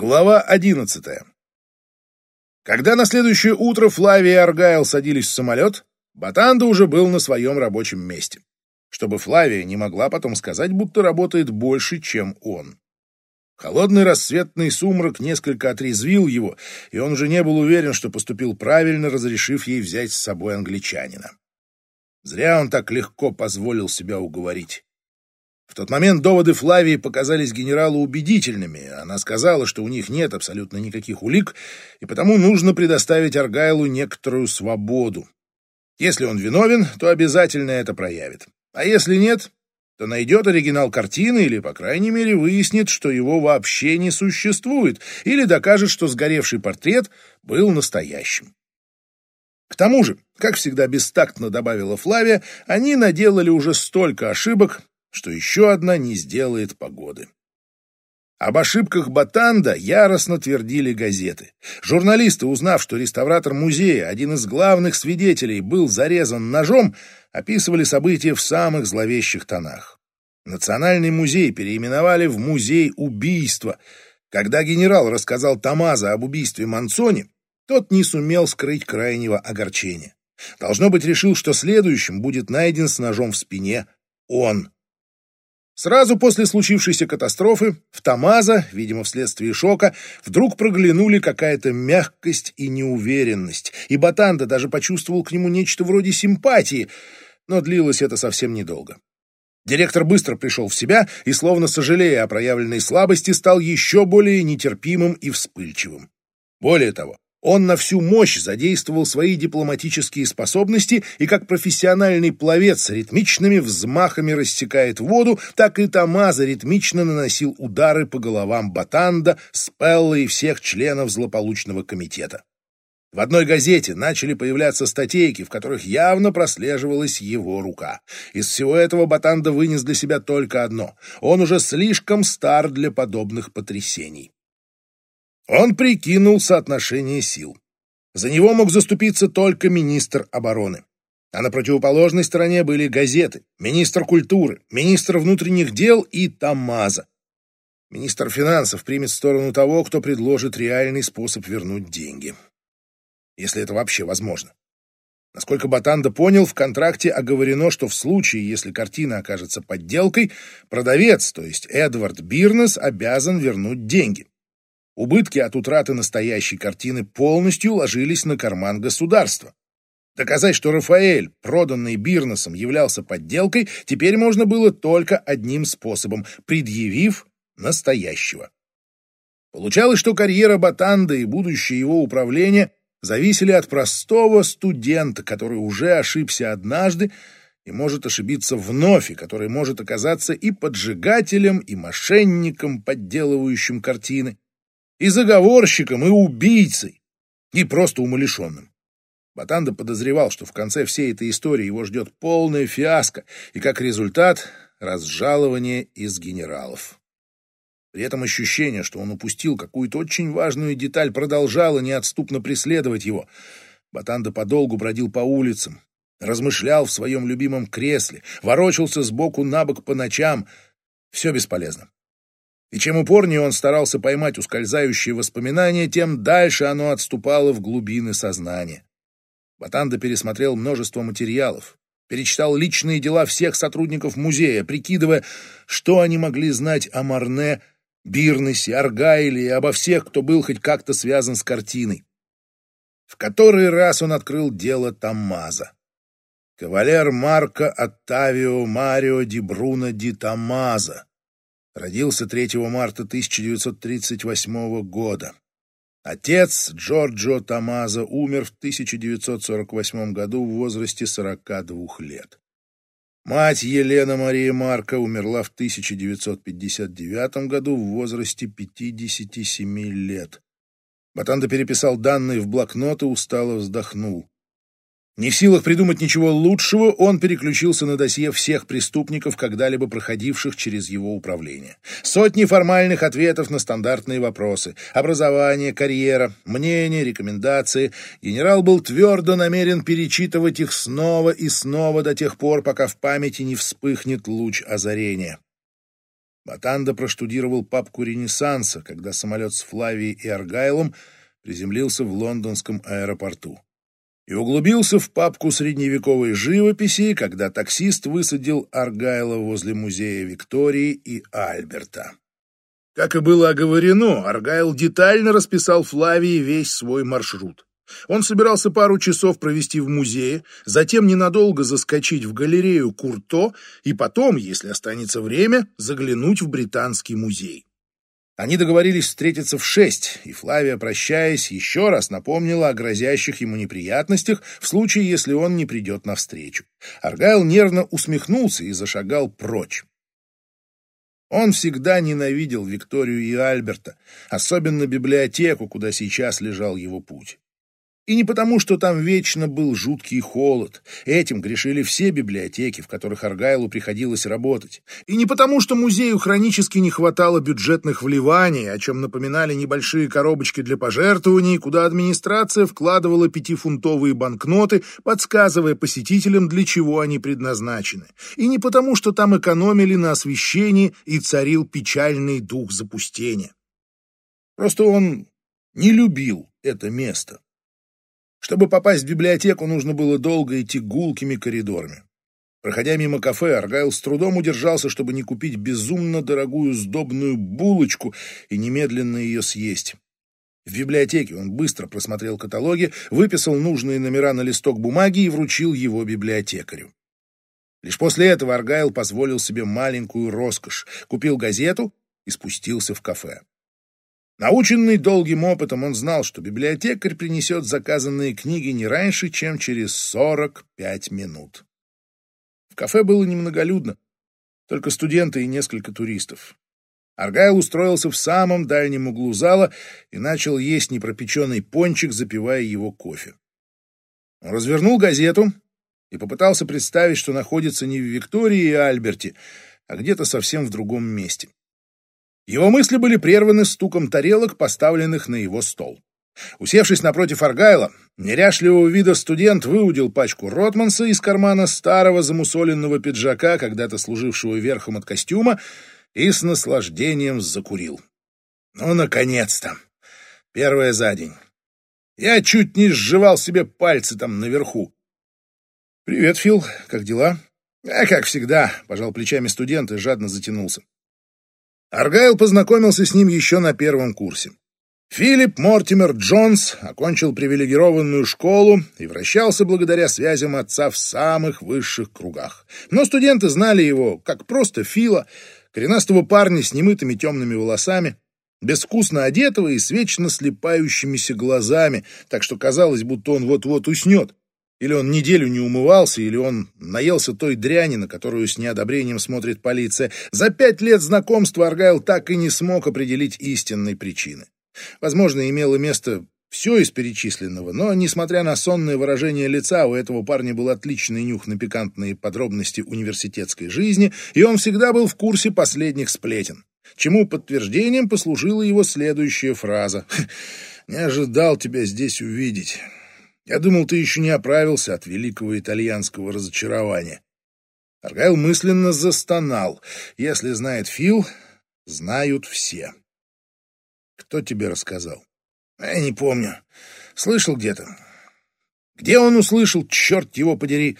Глава одиннадцатая. Когда на следующее утро Флавия и Аргайл садились в самолет, Батанда уже был на своем рабочем месте, чтобы Флавия не могла потом сказать, будто работает больше, чем он. Холодный рассветный сумрак несколько отрезвил его, и он уже не был уверен, что поступил правильно, разрешив ей взять с собой англичанина. Зря он так легко позволил себя уговорить. В тот момент доводы Флавии показались генералу убедительными. Она сказала, что у них нет абсолютно никаких улик, и потому нужно предоставить Аргайлу некоторую свободу. Если он виновен, то обязательно это проявит. А если нет, то найдет оригинал картины или, по крайней мере, выяснит, что его вообще не существует, или докажет, что сгоревший портрет был настоящим. К тому же, как всегда бестактно добавила Флавия, они наделали уже столько ошибок, что еще одна не сделает погоды. Об ошибках Батанда яростно твердили газеты. Журналисты, узнав, что реставратор музея, один из главных свидетелей, был зарезан ножом, описывали события в самых зловещих тонах. Национальный музей переименовали в Музей убийства. Когда генерал рассказал Тамаза об убийстве Мансони, тот не сумел скрыть крайнего огорчения. Должно быть, решил, что следующим будет найден с ножом в спине он. Сразу после случившейся катастрофы в Тамаза, видимо, вследствие шока, вдруг проглянули какая-то мягкость и неуверенность, и Батанда даже почувствовал к нему нечто вроде симпатии, но длилось это совсем недолго. Директор быстро пришел в себя и, словно сожалея о проявленной слабости, стал еще более нетерпимым и вспыльчивым. Более того, он на всю мощь задействовал свои дипломатические способности и как профессиональный пловец ритмичными взмахами рассекает воду, так и Тамаза ритмично наносил удары по головам Батанда, Спелла и всех членов злополучного комитета. В одной газете начали появляться статейки, в которых явно прослеживалась его рука. Из всего этого Батанда вынес для себя только одно — он уже слишком стар для подобных потрясений. Он прикинул соотношение сил. За него мог заступиться только министр обороны. А на противоположной стороне были газеты, министр культуры, министр внутренних дел и Тамаза. Министр финансов примет сторону того, кто предложит реальный способ вернуть деньги. Если это вообще возможно. Насколько Батанда понял, в контракте оговорено, что в случае, если картина окажется подделкой, продавец, то есть Эдвард Бирнес, обязан вернуть деньги. Убытки от утраты настоящей картины полностью ложились на карман государства. Доказать, что Рафаэль, проданный Бирнесом, являлся подделкой, теперь можно было только одним способом — предъявив настоящего. Получалось, что карьера Батанда и будущее его управления зависели от простого студента, который уже ошибся однажды и может ошибиться вновь, и который может оказаться и поджигателем, и мошенником, подделывающим картины и заговорщиком, и убийцей, и просто умалишенным. Батанда подозревал, что в конце всей этой истории его ждет полная фиаско, и как результат — разжалование из генералов. При этом ощущение, что он упустил какую-то очень важную деталь, продолжало неотступно преследовать его. Батанда подолгу бродил по улицам, размышлял в своем любимом кресле, ворочался сбоку на бок по ночам. Все бесполезно. И чем упорнее он старался поймать ускользающие воспоминания, тем дальше оно отступало в глубины сознания. Батанда пересмотрел множество материалов, перечитал личные дела всех сотрудников музея, прикидывая, что они могли знать о Марне, Бирнесе, Аргайле и обо всех, кто был хоть как-то связан с картиной. В который раз он открыл дело Тамаза. Кавалер Марко Оттавио Марио ди Бруно ди Тамаза Родился 3 марта 1938 года. Отец Джорджо Тамаза умер в 1948 году в возрасте 42 лет. Мать Елена Мария Марка умерла в 1959 году в возрасте 57 лет. Батанда переписал данные в блокнот и устало вздохнул. Не в силах придумать ничего лучшего, он переключился на досье всех преступников, когда-либо проходивших через его управление. Сотни формальных ответов на стандартные вопросы. Образование, карьера, мнение, рекомендации. Генерал был твердо намерен перечитывать их снова и снова до тех пор, пока в памяти не вспыхнет луч озарения. Батанда проштудировал папку Ренессанса, когда самолет с Флавией и Аргайлом приземлился в лондонском аэропорту. И углубился в папку средневековой живописи, когда таксист высадил Аргайла возле музея Виктории и Альберта. Как и было оговорено, Аргайл детально расписал Флавии весь свой маршрут. Он собирался пару часов провести в музее, затем ненадолго заскочить в галерею Курто и потом, если останется время, заглянуть в Британский музей. Они договорились встретиться в шесть, и Флавия, прощаясь, еще раз напомнила о грозящих ему неприятностях в случае, если он не придет навстречу. Аргайл нервно усмехнулся и зашагал прочь. Он всегда ненавидел Викторию и Альберта, особенно библиотеку, куда сейчас лежал его путь. И не потому, что там вечно был жуткий холод. Этим грешили все библиотеки, в которых Аргайлу приходилось работать. И не потому, что музею хронически не хватало бюджетных вливаний, о чем напоминали небольшие коробочки для пожертвований, куда администрация вкладывала пятифунтовые банкноты, подсказывая посетителям, для чего они предназначены. И не потому, что там экономили на освещении и царил печальный дух запустения. Просто он не любил это место. Чтобы попасть в библиотеку, нужно было долго идти гулкими коридорами. Проходя мимо кафе, Аргайл с трудом удержался, чтобы не купить безумно дорогую сдобную булочку и немедленно ее съесть. В библиотеке он быстро просмотрел каталоги, выписал нужные номера на листок бумаги и вручил его библиотекарю. Лишь после этого Аргайл позволил себе маленькую роскошь, купил газету и спустился в кафе. Наученный долгим опытом, он знал, что библиотекарь принесет заказанные книги не раньше, чем через 45 минут. В кафе было немноголюдно, только студенты и несколько туристов. Аргайл устроился в самом дальнем углу зала и начал есть непропеченный пончик, запивая его кофе. Он развернул газету и попытался представить, что находится не в Виктории и Альберте, а где-то совсем в другом месте. Его мысли были прерваны стуком тарелок, поставленных на его стол. Усевшись напротив Аргайла, неряшливого вида студент выудил пачку Ротманса из кармана старого замусоленного пиджака, когда-то служившего верхом от костюма, и с наслаждением закурил. Ну, наконец-то! Первое за день. Я чуть не сживал себе пальцы там наверху. «Привет, Фил. Как дела?» «А как всегда», — пожал плечами студент и жадно затянулся. Аргайл познакомился с ним еще на первом курсе. Филипп Мортимер Джонс окончил привилегированную школу и вращался благодаря связям отца в самых высших кругах. Но студенты знали его как просто Фила, коренастого парня с немытыми темными волосами, безвкусно одетого и с вечно слепающимися глазами, так что казалось, будто он вот-вот уснет. Или он неделю не умывался, или он наелся той дряни, на которую с неодобрением смотрит полиция. За пять лет знакомства Аргайл так и не смог определить истинной причины. Возможно, имело место все из перечисленного, но, несмотря на сонное выражение лица, у этого парня был отличный нюх на пикантные подробности университетской жизни, и он всегда был в курсе последних сплетен. Чему подтверждением послужила его следующая фраза. «Не ожидал тебя здесь увидеть». Я думал, ты еще не оправился от великого итальянского разочарования. Аргайл мысленно застонал. Если знает Фил, знают все. Кто тебе рассказал? Я не помню. Слышал где-то. Где он услышал, черт его подери?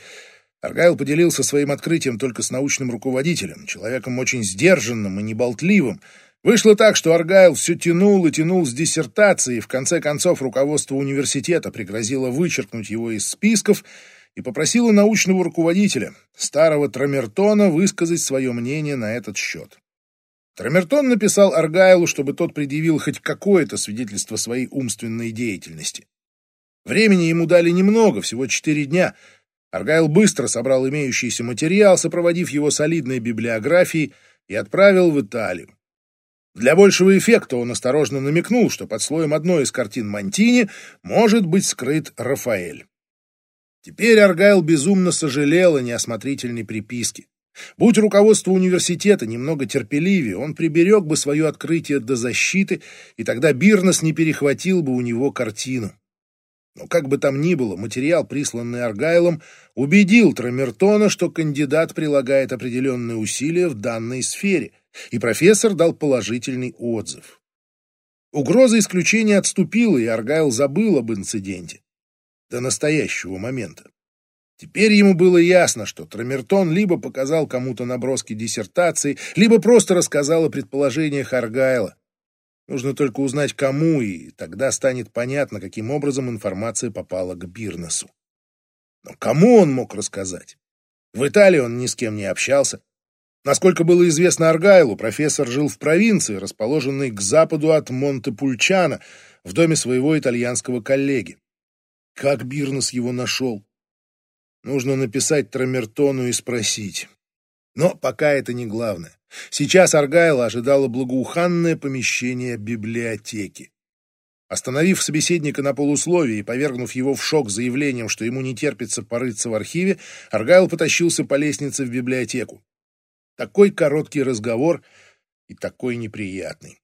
Аргайл поделился своим открытием только с научным руководителем, человеком очень сдержанным и неболтливым, Вышло так, что Аргайл все тянул и тянул с диссертацией, и в конце концов руководство университета пригрозило вычеркнуть его из списков и попросило научного руководителя, старого Трамертона, высказать свое мнение на этот счет. Трамертон написал Аргайлу, чтобы тот предъявил хоть какое-то свидетельство своей умственной деятельности. Времени ему дали немного, всего четыре дня. Аргайл быстро собрал имеющийся материал, сопроводив его солидной библиографией, и отправил в Италию. Для большего эффекта он осторожно намекнул, что под слоем одной из картин Монтини может быть скрыт Рафаэль. Теперь Аргайл безумно сожалел о неосмотрительной приписке. Будь руководство университета немного терпеливее, он приберег бы свое открытие до защиты, и тогда Бирнес не перехватил бы у него картину. Но как бы там ни было, материал, присланный Аргайлом, убедил Трамертона, что кандидат прилагает определенные усилия в данной сфере, и профессор дал положительный отзыв. Угроза исключения отступила, и Аргайл забыл об инциденте. До настоящего момента. Теперь ему было ясно, что Трамертон либо показал кому-то наброски диссертации, либо просто рассказал о предположениях Аргайла. Нужно только узнать, кому, и тогда станет понятно, каким образом информация попала к Бирнесу. Но кому он мог рассказать? В Италии он ни с кем не общался. Насколько было известно Аргайлу, профессор жил в провинции, расположенной к западу от Монте-Пульчано, в доме своего итальянского коллеги. Как Бирнес его нашел? Нужно написать Трамертону и спросить. Но пока это не главное. Сейчас Аргайла ожидало благоуханное помещение библиотеки. Остановив собеседника на полусловие и повергнув его в шок заявлением, что ему не терпится порыться в архиве, Аргайл потащился по лестнице в библиотеку. Такой короткий разговор и такой неприятный.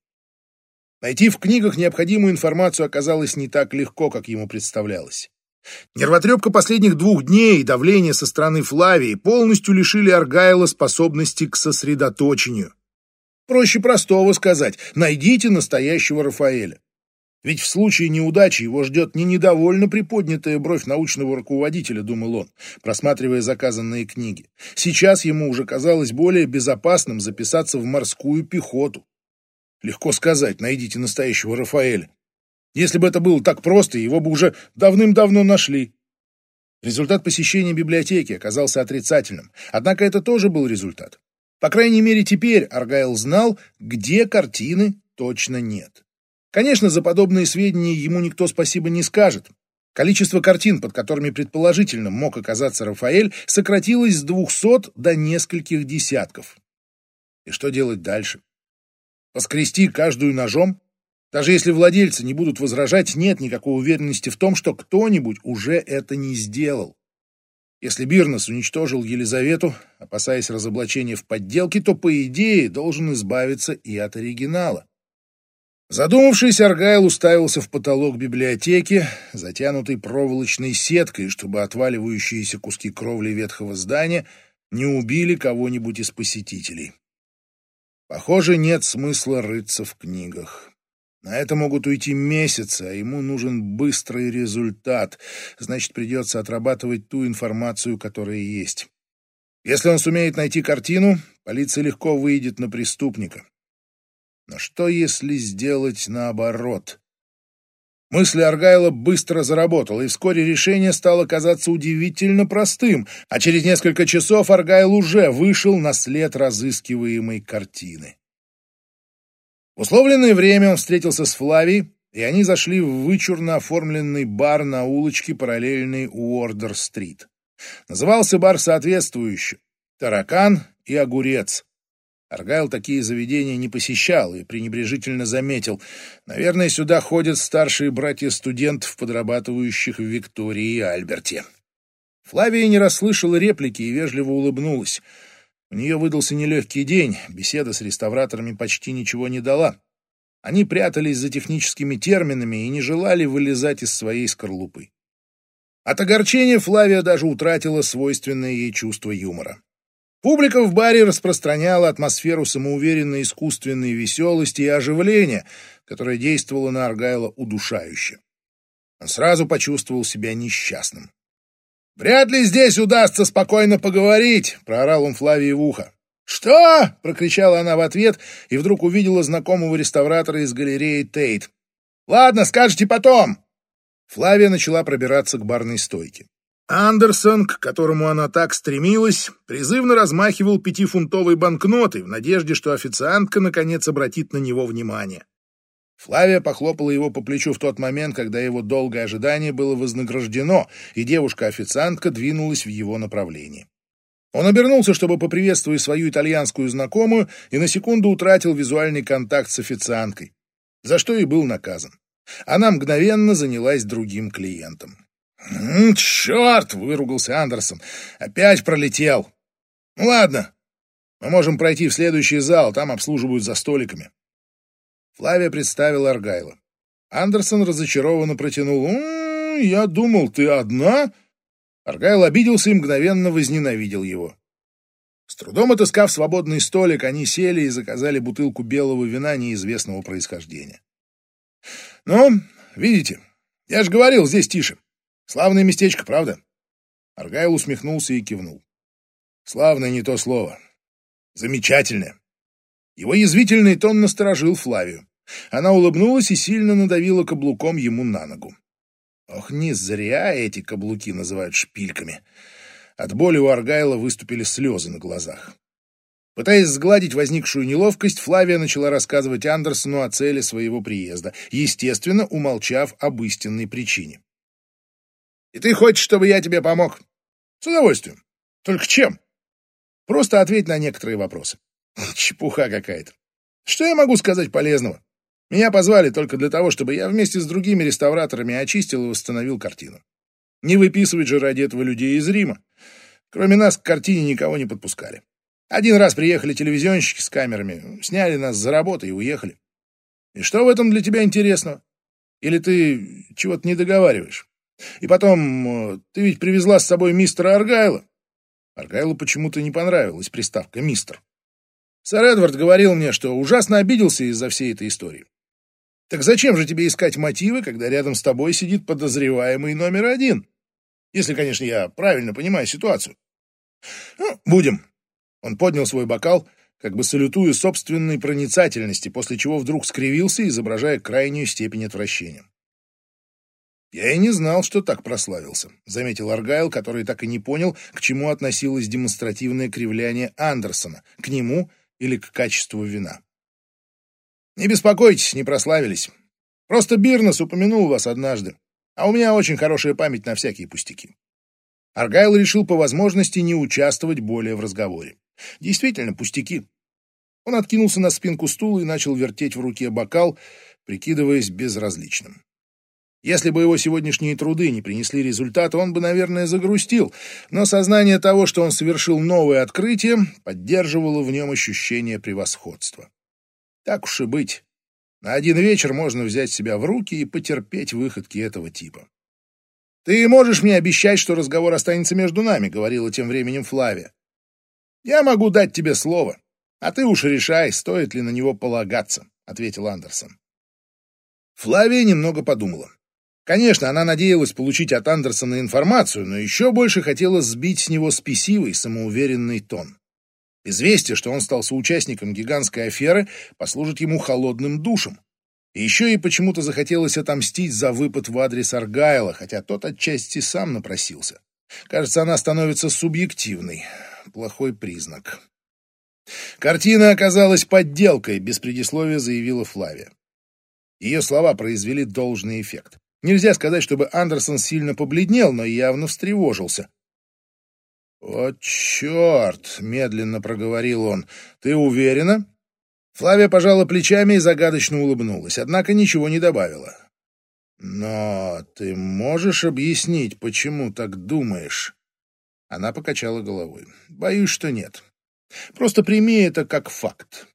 Найти в книгах необходимую информацию оказалось не так легко, как ему представлялось. Нервотрепка последних двух дней и давление со стороны Флавии полностью лишили Аргайла способности к сосредоточению. Проще простого сказать «найдите настоящего Рафаэля». Ведь в случае неудачи его ждет не недовольно приподнятая бровь научного руководителя, думал он, просматривая заказанные книги. Сейчас ему уже казалось более безопасным записаться в морскую пехоту. Легко сказать, найдите настоящего Рафаэля. Если бы это было так просто, его бы уже давным-давно нашли. Результат посещения библиотеки оказался отрицательным, однако это тоже был результат. По крайней мере, теперь Аргайл знал, где картины точно нет. Конечно, за подобные сведения ему никто спасибо не скажет. Количество картин, под которыми предположительно мог оказаться Рафаэль, сократилось с двухсот до нескольких десятков. И что делать дальше? Поскрести каждую ножом? Даже если владельцы не будут возражать, нет никакой уверенности в том, что кто-нибудь уже это не сделал. Если Бирнес уничтожил Елизавету, опасаясь разоблачения в подделке, то, по идее, должен избавиться и от оригинала. Задумавшись, Аргайл уставился в потолок библиотеки, затянутый проволочной сеткой, чтобы отваливающиеся куски кровли ветхого здания не убили кого-нибудь из посетителей. Похоже, нет смысла рыться в книгах. На это могут уйти месяцы, а ему нужен быстрый результат. Значит, придется отрабатывать ту информацию, которая есть. Если он сумеет найти картину, полиция легко выйдет на преступника. Но что, если сделать наоборот? Мысль Аргайла быстро заработала, и вскоре решение стало казаться удивительно простым, а через несколько часов Аргайл уже вышел на след разыскиваемой картины. В условленное время он встретился с Флавией, и они зашли в вычурно оформленный бар на улочке, параллельной Уордер-стрит. Назывался бар соответствующе «Таракан и огурец». Аргайл такие заведения не посещал и пренебрежительно заметил. Наверное, сюда ходят старшие братья студентов, подрабатывающих в Виктории и Альберте. Флавия не расслышала реплики и вежливо улыбнулась. У нее выдался нелегкий день, беседа с реставраторами почти ничего не дала. Они прятались за техническими терминами и не желали вылезать из своей скорлупы. От огорчения Флавия даже утратила свойственное ей чувство юмора. Публика в баре распространяла атмосферу самоуверенной искусственной веселости и оживления, которая действовала на Аргайла удушающе. Он сразу почувствовал себя несчастным. «Вряд ли здесь удастся спокойно поговорить», — проорал он Флавии в ухо. «Что?» — прокричала она в ответ и вдруг увидела знакомого реставратора из галереи Тейт. «Ладно, скажете потом». Флавия начала пробираться к барной стойке. Андерсон, к которому она так стремилась, призывно размахивал пятифунтовой банкнотой в надежде, что официантка наконец обратит на него внимание. Флавия похлопала его по плечу в тот момент, когда его долгое ожидание было вознаграждено, и девушка-официантка двинулась в его направлении. Он обернулся, чтобы поприветствовать свою итальянскую знакомую, и на секунду утратил визуальный контакт с официанткой, за что и был наказан. Она мгновенно занялась другим клиентом. «Черт!» — выругался Андерсон. «Опять пролетел!» «Ну ладно, мы можем пройти в следующий зал, там обслуживают за столиками». Флавия представила Аргайла. Андерсон разочарованно протянул. «М я думал, ты одна?» Аргайл обиделся и мгновенно возненавидел его. С трудом отыскав свободный столик, они сели и заказали бутылку белого вина неизвестного происхождения. «Ну, видите, я же говорил, здесь тише. Славное местечко, правда?» Аргайл усмехнулся и кивнул. «Славное не то слово. Замечательное». Его язвительный тон насторожил Флавию. Она улыбнулась и сильно надавила каблуком ему на ногу. Ох, не зря эти каблуки называют шпильками. От боли у Аргайла выступили слезы на глазах. Пытаясь сгладить возникшую неловкость, Флавия начала рассказывать Андерсону о цели своего приезда, естественно, умолчав об истинной причине. «И ты хочешь, чтобы я тебе помог?» «С удовольствием. Только чем?» «Просто ответь на некоторые вопросы». «Чепуха какая-то. Что я могу сказать полезного? Меня позвали только для того, чтобы я вместе с другими реставраторами очистил и восстановил картину. Не выписывать же ради этого людей из Рима. Кроме нас к картине никого не подпускали. Один раз приехали телевизионщики с камерами, сняли нас за работу и уехали. И что в этом для тебя интересного? Или ты чего-то не договариваешь? И потом, ты ведь привезла с собой мистера Аргайла. Аргайлу почему-то не понравилась приставка «мистер». Сэр Эдвард говорил мне, что ужасно обиделся из-за всей этой истории. Так зачем же тебе искать мотивы, когда рядом с тобой сидит подозреваемый номер один? Если, конечно, я правильно понимаю ситуацию. Ну, будем. Он поднял свой бокал, как бы салютуя собственной проницательности, после чего вдруг скривился, изображая крайнюю степень отвращения. «Я и не знал, что так прославился», — заметил Аргайл, который так и не понял, к чему относилось демонстративное кривляние Андерсона, к нему или к качеству вина. Не беспокойтесь, не прославились. Просто Бирнес упомянул вас однажды, а у меня очень хорошая память на всякие пустяки. Аргайл решил по возможности не участвовать более в разговоре. Действительно, пустяки. Он откинулся на спинку стула и начал вертеть в руке бокал, прикидываясь безразличным. Если бы его сегодняшние труды не принесли результата, он бы, наверное, загрустил, но сознание того, что он совершил новое открытие, поддерживало в нем ощущение превосходства. Так уж и быть. На один вечер можно взять себя в руки и потерпеть выходки этого типа. «Ты можешь мне обещать, что разговор останется между нами», — говорила тем временем Флавия. «Я могу дать тебе слово, а ты уж решай, стоит ли на него полагаться», — ответил Андерсон. Флавия немного подумала. Конечно, она надеялась получить от Андерсона информацию, но еще больше хотела сбить с него спесивый, самоуверенный тон. Известие, что он стал соучастником гигантской аферы, послужит ему холодным душем. И еще и почему-то захотелось отомстить за выпад в адрес Аргайла, хотя тот отчасти сам напросился. Кажется, она становится субъективной. Плохой признак. Картина оказалась подделкой, без предисловия заявила Флавия. Ее слова произвели должный эффект. Нельзя сказать, чтобы Андерсон сильно побледнел, но явно встревожился. «О, черт!» — медленно проговорил он. «Ты уверена?» Флавия пожала плечами и загадочно улыбнулась, однако ничего не добавила. «Но ты можешь объяснить, почему так думаешь?» Она покачала головой. «Боюсь, что нет. Просто прими это как факт».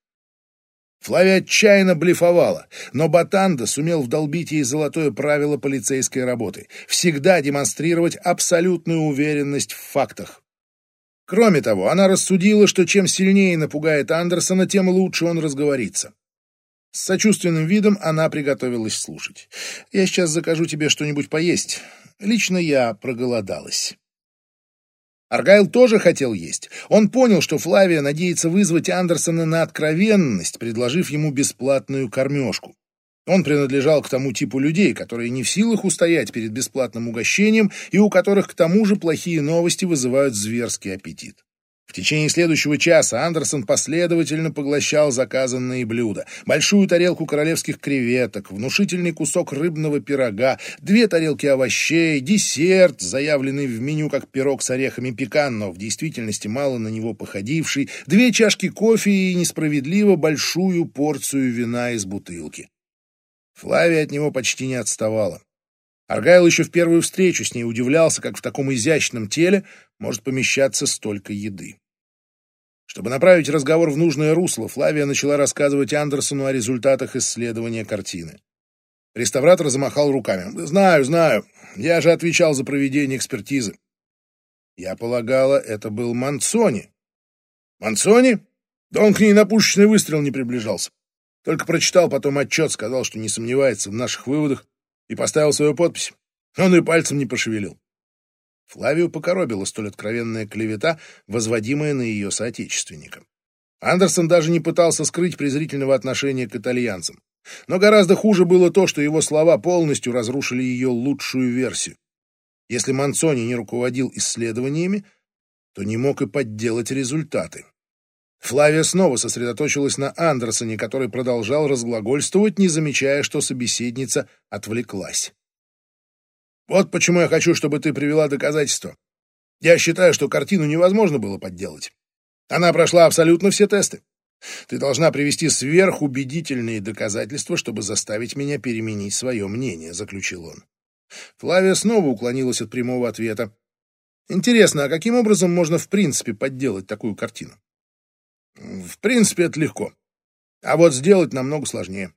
Флавия отчаянно блефовала, но Батанда сумел вдолбить ей золотое правило полицейской работы — всегда демонстрировать абсолютную уверенность в фактах. Кроме того, она рассудила, что чем сильнее напугает Андерсона, тем лучше он разговорится. С сочувственным видом она приготовилась слушать. «Я сейчас закажу тебе что-нибудь поесть. Лично я проголодалась». Аргайл тоже хотел есть. Он понял, что Флавия надеется вызвать Андерсона на откровенность, предложив ему бесплатную кормежку. Он принадлежал к тому типу людей, которые не в силах устоять перед бесплатным угощением и у которых к тому же плохие новости вызывают зверский аппетит. В течение следующего часа Андерсон последовательно поглощал заказанные блюда. Большую тарелку королевских креветок, внушительный кусок рыбного пирога, две тарелки овощей, десерт, заявленный в меню как пирог с орехами пекан, но в действительности мало на него походивший, две чашки кофе и несправедливо большую порцию вина из бутылки. Флавия от него почти не отставала. Аргайл еще в первую встречу с ней удивлялся, как в таком изящном теле может помещаться столько еды. Чтобы направить разговор в нужное русло, Флавия начала рассказывать Андерсону о результатах исследования картины. Реставратор замахал руками. «Знаю, знаю. Я же отвечал за проведение экспертизы». Я полагала, это был Манцони. Манцони? Да он к ней на пушечный выстрел не приближался. Только прочитал потом отчет, сказал, что не сомневается в наших выводах и поставил свою подпись. Он и пальцем не пошевелил. Флавию покоробила столь откровенная клевета, возводимая на ее соотечественника. Андерсон даже не пытался скрыть презрительного отношения к итальянцам. Но гораздо хуже было то, что его слова полностью разрушили ее лучшую версию. Если Манцони не руководил исследованиями, то не мог и подделать результаты. Флавия снова сосредоточилась на Андерсоне, который продолжал разглагольствовать, не замечая, что собеседница отвлеклась. Вот почему я хочу, чтобы ты привела доказательства. Я считаю, что картину невозможно было подделать. Она прошла абсолютно все тесты. Ты должна привести сверхубедительные доказательства, чтобы заставить меня переменить свое мнение, заключил он. Флавия снова уклонилась от прямого ответа. Интересно, а каким образом можно в принципе подделать такую картину? В принципе, это легко. А вот сделать намного сложнее.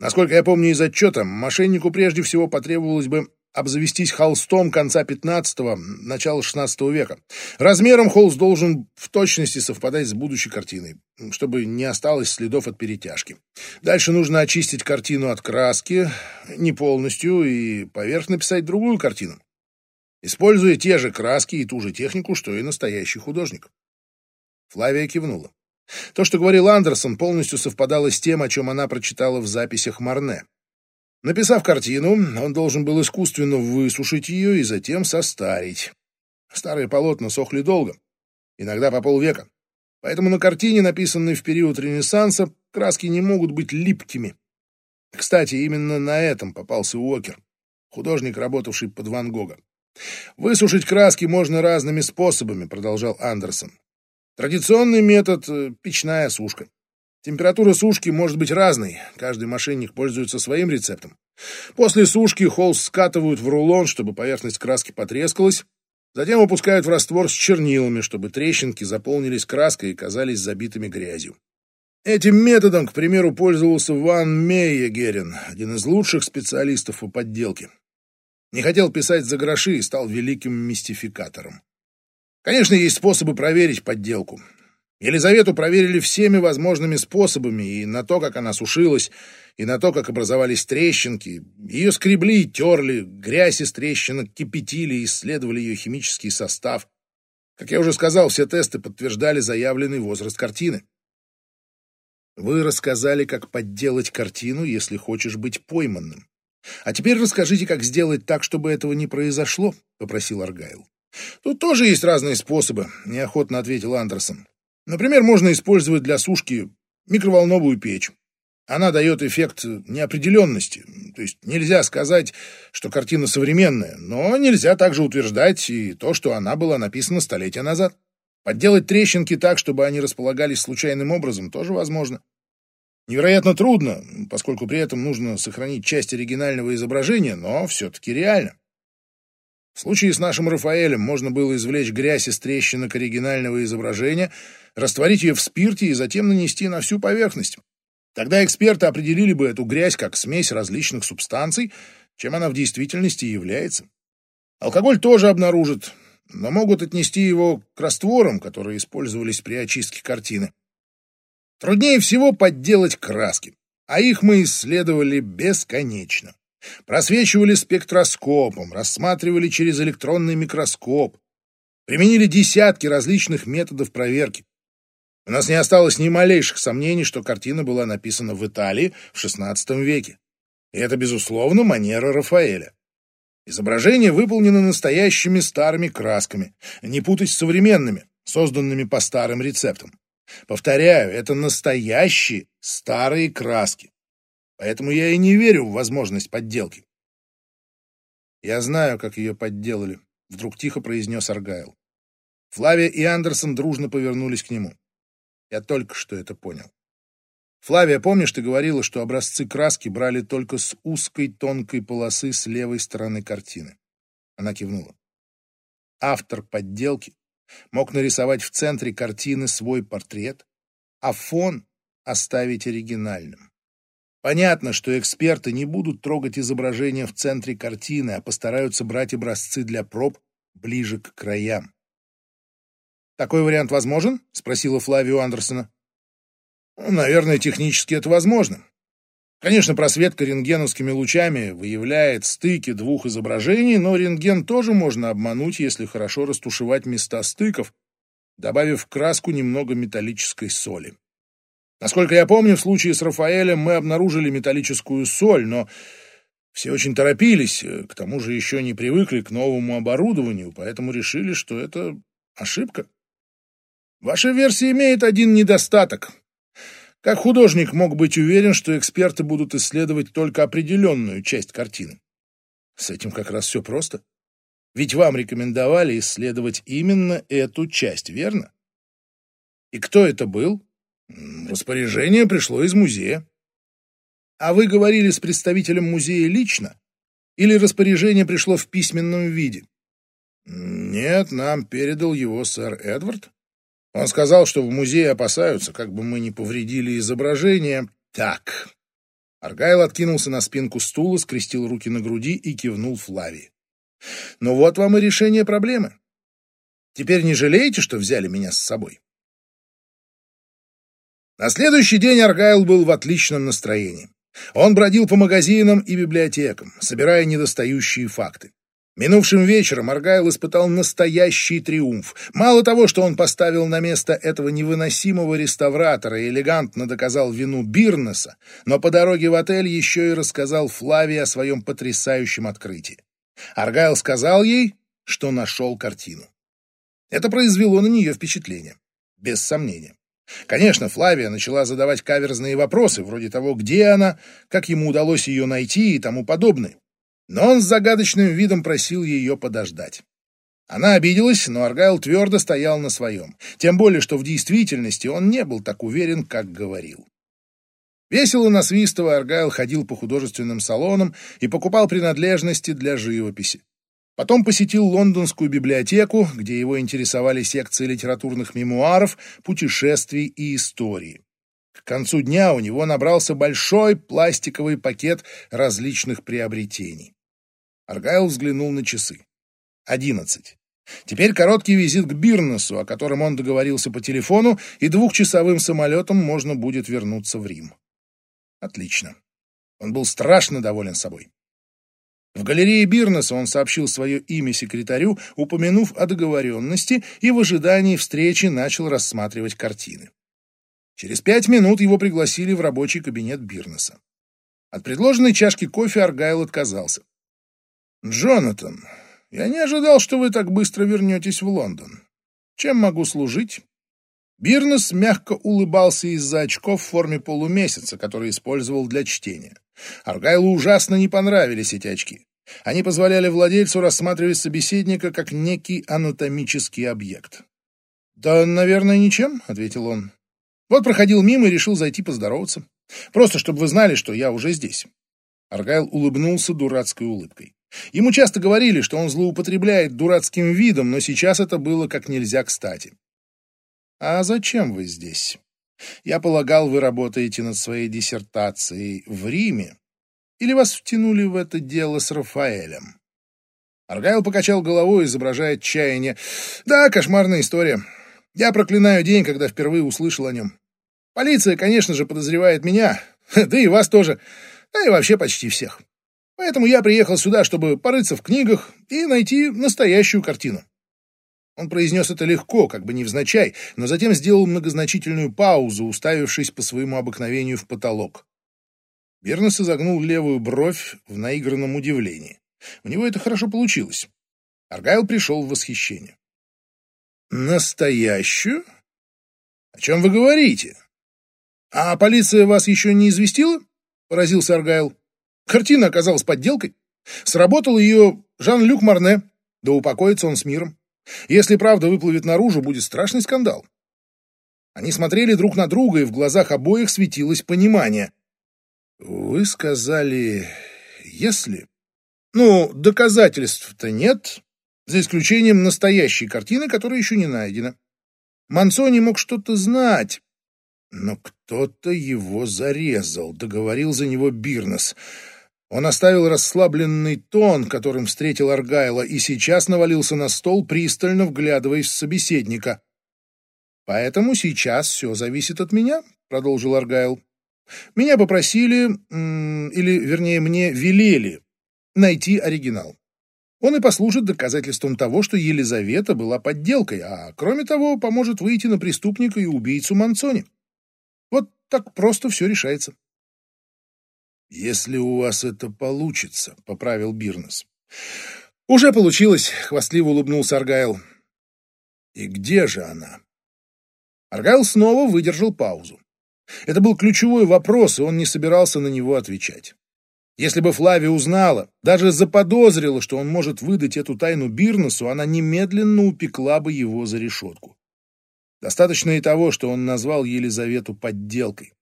Насколько я помню из отчета, мошеннику прежде всего потребовалось бы обзавестись холстом конца 15-го, начала 16 века. Размером холст должен в точности совпадать с будущей картиной, чтобы не осталось следов от перетяжки. Дальше нужно очистить картину от краски, не полностью, и поверх написать другую картину, используя те же краски и ту же технику, что и настоящий художник. Флавия кивнула. То, что говорил Андерсон, полностью совпадало с тем, о чем она прочитала в записях Марне. Написав картину, он должен был искусственно высушить ее и затем состарить. Старые полотна сохли долго, иногда по полвека. Поэтому на картине, написанной в период Ренессанса, краски не могут быть липкими. Кстати, именно на этом попался Уокер, художник, работавший под Ван Гога. «Высушить краски можно разными способами», — продолжал Андерсон. «Традиционный метод — печная сушка. Температура сушки может быть разной, каждый мошенник пользуется своим рецептом. После сушки холст скатывают в рулон, чтобы поверхность краски потрескалась, затем опускают в раствор с чернилами, чтобы трещинки заполнились краской и казались забитыми грязью. Этим методом, к примеру, пользовался Ван Мейегерин, один из лучших специалистов по подделке. Не хотел писать за гроши и стал великим мистификатором. Конечно, есть способы проверить подделку. Елизавету проверили всеми возможными способами и на то, как она сушилась, и на то, как образовались трещинки. Ее скребли и терли, грязь из трещинок кипятили исследовали ее химический состав. Как я уже сказал, все тесты подтверждали заявленный возраст картины. Вы рассказали, как подделать картину, если хочешь быть пойманным. А теперь расскажите, как сделать так, чтобы этого не произошло, — попросил Аргайл. Тут тоже есть разные способы, — неохотно ответил Андерсон. Например, можно использовать для сушки микроволновую печь. Она дает эффект неопределенности. То есть нельзя сказать, что картина современная, но нельзя также утверждать и то, что она была написана столетия назад. Подделать трещинки так, чтобы они располагались случайным образом, тоже возможно. Невероятно трудно, поскольку при этом нужно сохранить часть оригинального изображения, но все-таки реально. В случае с нашим Рафаэлем можно было извлечь грязь из трещинок оригинального изображения, растворить ее в спирте и затем нанести на всю поверхность. Тогда эксперты определили бы эту грязь как смесь различных субстанций, чем она в действительности является. Алкоголь тоже обнаружат, но могут отнести его к растворам, которые использовались при очистке картины. Труднее всего подделать краски, а их мы исследовали бесконечно. Просвечивали спектроскопом, рассматривали через электронный микроскоп. Применили десятки различных методов проверки. У нас не осталось ни малейших сомнений, что картина была написана в Италии в XVI веке. И это, безусловно, манера Рафаэля. Изображение выполнено настоящими старыми красками, не путать с современными, созданными по старым рецептам. Повторяю, это настоящие старые краски. Поэтому я и не верю в возможность подделки. Я знаю, как ее подделали, вдруг тихо произнес Аргайл. Флавия и Андерсон дружно повернулись к нему. Я только что это понял. Флавия, помнишь, ты говорила, что образцы краски брали только с узкой тонкой полосы с левой стороны картины? Она кивнула. Автор подделки мог нарисовать в центре картины свой портрет, а фон оставить оригинальным. Понятно, что эксперты не будут трогать изображение в центре картины, а постараются брать образцы для проб ближе к краям. «Такой вариант возможен?» — спросила Флавио Андерсона. Ну, «Наверное, технически это возможно. Конечно, просветка рентгеновскими лучами выявляет стыки двух изображений, но рентген тоже можно обмануть, если хорошо растушевать места стыков, добавив в краску немного металлической соли. Насколько я помню, в случае с Рафаэлем мы обнаружили металлическую соль, но все очень торопились, э, к тому же еще не привыкли к новому оборудованию, поэтому решили, что это ошибка. Ваша версия имеет один недостаток. Как художник мог быть уверен, что эксперты будут исследовать только определенную часть картины? С этим как раз все просто. Ведь вам рекомендовали исследовать именно эту часть, верно? И кто это был? Распоряжение пришло из музея. А вы говорили с представителем музея лично? Или распоряжение пришло в письменном виде? Нет, нам передал его сэр Эдвард. Он сказал, что в музее опасаются, как бы мы не повредили изображение. Так. Аргайл откинулся на спинку стула, скрестил руки на груди и кивнул Флави. Ну вот вам и решение проблемы. Теперь не жалеете, что взяли меня с собой? На следующий день Аргайл был в отличном настроении. Он бродил по магазинам и библиотекам, собирая недостающие факты. Минувшим вечером Аргайл испытал настоящий триумф. Мало того, что он поставил на место этого невыносимого реставратора и элегантно доказал вину Бирнеса, но по дороге в отель еще и рассказал Флавии о своем потрясающем открытии. Аргайл сказал ей, что нашел картину. Это произвело на нее впечатление, без сомнения. Конечно, Флавия начала задавать каверзные вопросы, вроде того, где она, как ему удалось ее найти и тому подобное. Но он с загадочным видом просил ее подождать. Она обиделась, но Аргайл твердо стоял на своем, тем более, что в действительности он не был так уверен, как говорил. Весело насвистывая, Аргайл ходил по художественным салонам и покупал принадлежности для живописи. Потом посетил лондонскую библиотеку, где его интересовали секции литературных мемуаров, путешествий и истории. К концу дня у него набрался большой пластиковый пакет различных приобретений. Аргайл взглянул на часы. Одиннадцать. Теперь короткий визит к Бирнесу, о котором он договорился по телефону, и двухчасовым самолетом можно будет вернуться в Рим. Отлично. Он был страшно доволен собой. В галерее Бирнеса он сообщил свое имя секретарю, упомянув о договоренности, и в ожидании встречи начал рассматривать картины. Через пять минут его пригласили в рабочий кабинет Бирнеса. От предложенной чашки кофе Аргайл отказался. «Джонатан, я не ожидал, что вы так быстро вернетесь в Лондон. Чем могу служить?» Бирнес мягко улыбался из-за очков в форме полумесяца, который использовал для чтения. Аргайлу ужасно не понравились эти очки. Они позволяли владельцу рассматривать собеседника как некий анатомический объект. «Да, наверное, ничем», — ответил он. «Вот проходил мимо и решил зайти поздороваться. Просто, чтобы вы знали, что я уже здесь». Аргайл улыбнулся дурацкой улыбкой. Ему часто говорили, что он злоупотребляет дурацким видом, но сейчас это было как нельзя кстати. «А зачем вы здесь?» Я полагал, вы работаете над своей диссертацией в Риме. Или вас втянули в это дело с Рафаэлем? Аргайл покачал головой, изображая отчаяние. Да, кошмарная история. Я проклинаю день, когда впервые услышал о нем. Полиция, конечно же, подозревает меня, да и вас тоже, да и вообще почти всех. Поэтому я приехал сюда, чтобы порыться в книгах и найти настоящую картину. Он произнес это легко, как бы невзначай, но затем сделал многозначительную паузу, уставившись по своему обыкновению в потолок. Бернес изогнул левую бровь в наигранном удивлении. У него это хорошо получилось. Аргайл пришел в восхищение. «Настоящую? О чем вы говорите? А полиция вас еще не известила?» — поразился Аргайл. «Картина оказалась подделкой. Сработал ее Жан-Люк Марне. Да упокоится он с миром. Если правда выплывет наружу, будет страшный скандал. Они смотрели друг на друга, и в глазах обоих светилось понимание. Вы сказали, если... Ну, доказательств-то нет, за исключением настоящей картины, которая еще не найдена. Мансони мог что-то знать. Но кто-то его зарезал, договорил за него Бирнес. Он оставил расслабленный тон, которым встретил Аргайла, и сейчас навалился на стол, пристально вглядываясь в собеседника. «Поэтому сейчас все зависит от меня», — продолжил Аргайл. «Меня попросили, или, вернее, мне велели найти оригинал. Он и послужит доказательством того, что Елизавета была подделкой, а, кроме того, поможет выйти на преступника и убийцу Манцони. Вот так просто все решается. «Если у вас это получится», — поправил Бирнес. «Уже получилось», — хвастливо улыбнулся Аргайл. «И где же она?» Аргайл снова выдержал паузу. Это был ключевой вопрос, и он не собирался на него отвечать. Если бы Флавия узнала, даже заподозрила, что он может выдать эту тайну Бирнесу, она немедленно упекла бы его за решетку. Достаточно и того, что он назвал Елизавету подделкой.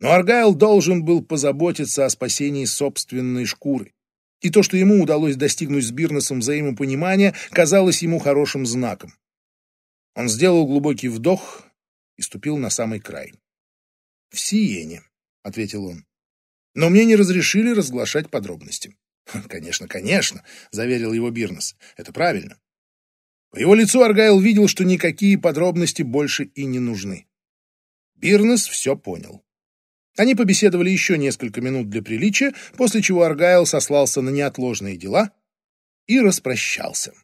Но Аргайл должен был позаботиться о спасении собственной шкуры. И то, что ему удалось достигнуть с Бирнесом взаимопонимания, казалось ему хорошим знаком. Он сделал глубокий вдох и ступил на самый край. «В Сиене», — ответил он. «Но мне не разрешили разглашать подробности». «Конечно, конечно», — заверил его Бирнес. «Это правильно». По его лицу Аргайл видел, что никакие подробности больше и не нужны. Бирнес все понял. Они побеседовали еще несколько минут для приличия, после чего Аргайл сослался на неотложные дела и распрощался.